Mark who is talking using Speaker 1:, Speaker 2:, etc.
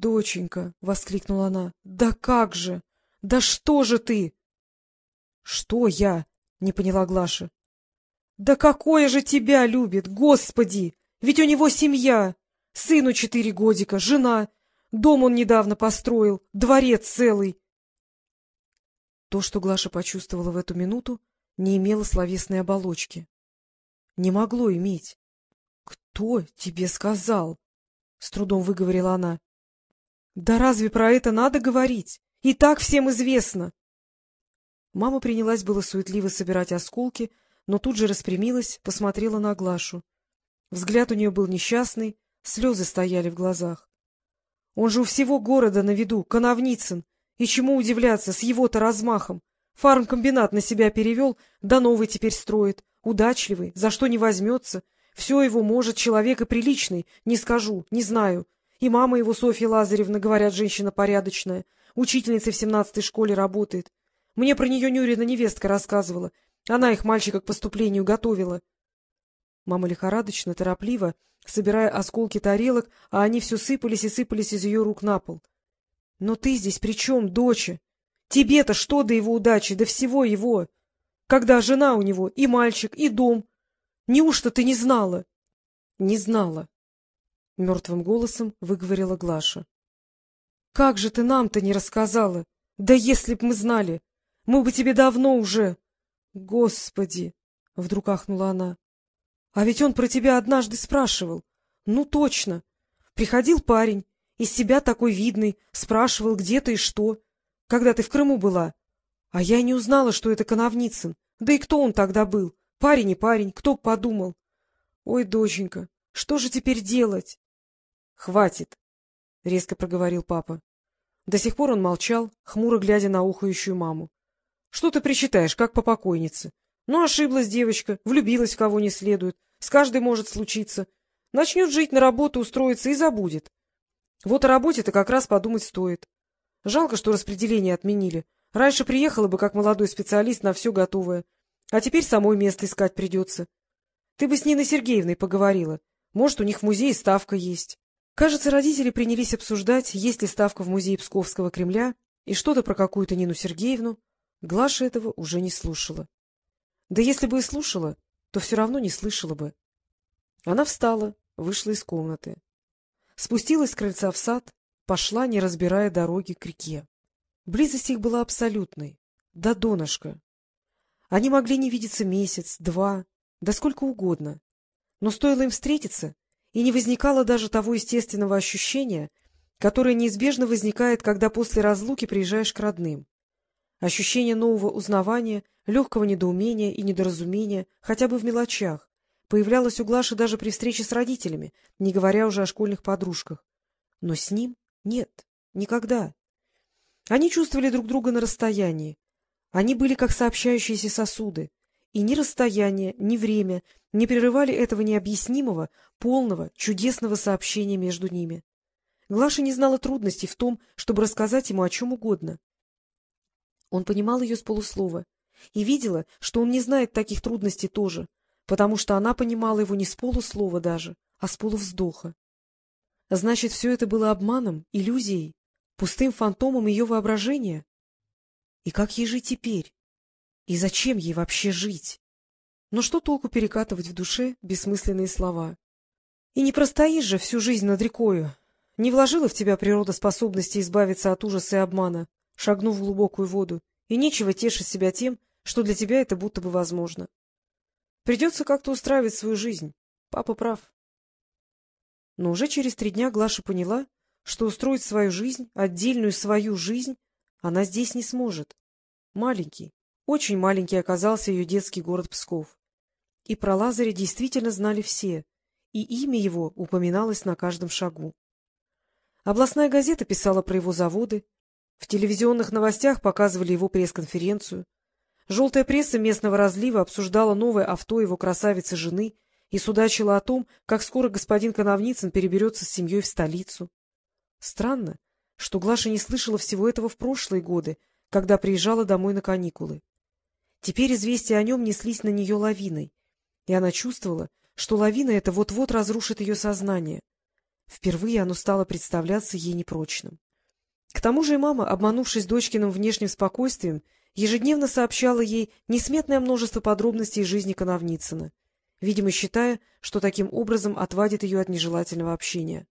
Speaker 1: Доченька! — воскликнула она. — Да как же! Да что же ты? — Что я? — не поняла Глаша. — Да какое же тебя любит, Господи! Ведь у него семья! Сыну четыре годика, жена, дом он недавно построил, дворец целый. То, что Глаша почувствовала в эту минуту, не имело словесной оболочки. Не могло иметь. — Кто тебе сказал? — с трудом выговорила она. — Да разве про это надо говорить? И так всем известно. Мама принялась было суетливо собирать осколки, но тут же распрямилась, посмотрела на Глашу. Взгляд у нее был несчастный, слезы стояли в глазах. Он же у всего города на виду, Коновницын. И чему удивляться, с его-то размахом. Фармкомбинат на себя перевел, да новый теперь строит. Удачливый, за что не возьмется. Все его может, человек и приличный, не скажу, не знаю. И мама его, Софья Лазаревна, говорят, женщина порядочная. Учительницей в семнадцатой школе работает. Мне про нее Нюрина невестка рассказывала. Она их мальчика к поступлению готовила. Мама лихорадочно, торопливо, собирая осколки тарелок, а они все сыпались и сыпались из ее рук на пол. — Но ты здесь при чем, доча? Тебе-то что до его удачи, до всего его? Когда жена у него, и мальчик, и дом. Неужто ты не знала? — Не знала, — мертвым голосом выговорила Глаша. — Как же ты нам-то не рассказала? Да если б мы знали! Мы бы тебе давно уже... Господи! — вдруг ахнула она. — А ведь он про тебя однажды спрашивал. Ну, точно. Приходил парень, из себя такой видный, спрашивал, где ты и что, когда ты в Крыму была. А я не узнала, что это Коновницын. Да и кто он тогда был? Парень и парень, кто подумал. Ой, доченька, что же теперь делать? — Хватит, — резко проговорил папа. До сих пор он молчал, хмуро глядя на ухающую маму. — Что ты причитаешь, как по покойнице? Ну, ошиблась девочка, влюбилась в кого не следует. С каждой может случиться. Начнет жить на работу, устроится и забудет. Вот о работе-то как раз подумать стоит. Жалко, что распределение отменили. Раньше приехала бы как молодой специалист на все готовое. А теперь самой место искать придется. Ты бы с Ниной Сергеевной поговорила. Может, у них в музее ставка есть. Кажется, родители принялись обсуждать, есть ли ставка в музее Псковского Кремля, и что-то про какую-то Нину Сергеевну. Глаша этого уже не слушала. Да если бы и слушала, то все равно не слышала бы. Она встала, вышла из комнаты. Спустилась с крыльца в сад, пошла, не разбирая дороги к реке. Близость их была абсолютной, до донышка. Они могли не видеться месяц, два, да сколько угодно. Но стоило им встретиться, и не возникало даже того естественного ощущения, которое неизбежно возникает, когда после разлуки приезжаешь к родным. Ощущение нового узнавания, легкого недоумения и недоразумения, хотя бы в мелочах, появлялось у Глаши даже при встрече с родителями, не говоря уже о школьных подружках. Но с ним нет, никогда. Они чувствовали друг друга на расстоянии. Они были как сообщающиеся сосуды, и ни расстояние, ни время не прерывали этого необъяснимого, полного, чудесного сообщения между ними. Глаша не знала трудностей в том, чтобы рассказать ему о чем угодно. Он понимал ее с полуслова и видела, что он не знает таких трудностей тоже, потому что она понимала его не с полуслова даже, а с полувздоха. Значит, все это было обманом, иллюзией, пустым фантомом ее воображения? И как ей жить теперь? И зачем ей вообще жить? Но что толку перекатывать в душе бессмысленные слова? И не простоишь же всю жизнь над рекою. Не вложила в тебя природа способности избавиться от ужаса и обмана, шагнув в глубокую воду, и нечего тешить себя тем, что для тебя это будто бы возможно. Придется как-то устраивать свою жизнь. Папа прав. Но уже через три дня Глаша поняла, что устроить свою жизнь, отдельную свою жизнь, она здесь не сможет. Маленький, очень маленький оказался ее детский город Псков. И про Лазаря действительно знали все, и имя его упоминалось на каждом шагу. Областная газета писала про его заводы, в телевизионных новостях показывали его пресс-конференцию. Желтая пресса местного разлива обсуждала новое авто его красавицы-жены и судачила о том, как скоро господин Коновницын переберется с семьей в столицу. Странно, что Глаша не слышала всего этого в прошлые годы, когда приезжала домой на каникулы. Теперь известия о нем неслись на нее лавиной, и она чувствовала, что лавина эта вот-вот разрушит ее сознание. Впервые оно стало представляться ей непрочным. К тому же и мама, обманувшись дочкиным внешним спокойствием, ежедневно сообщала ей несметное множество подробностей из жизни Коновницына, видимо, считая, что таким образом отвадит ее от нежелательного общения.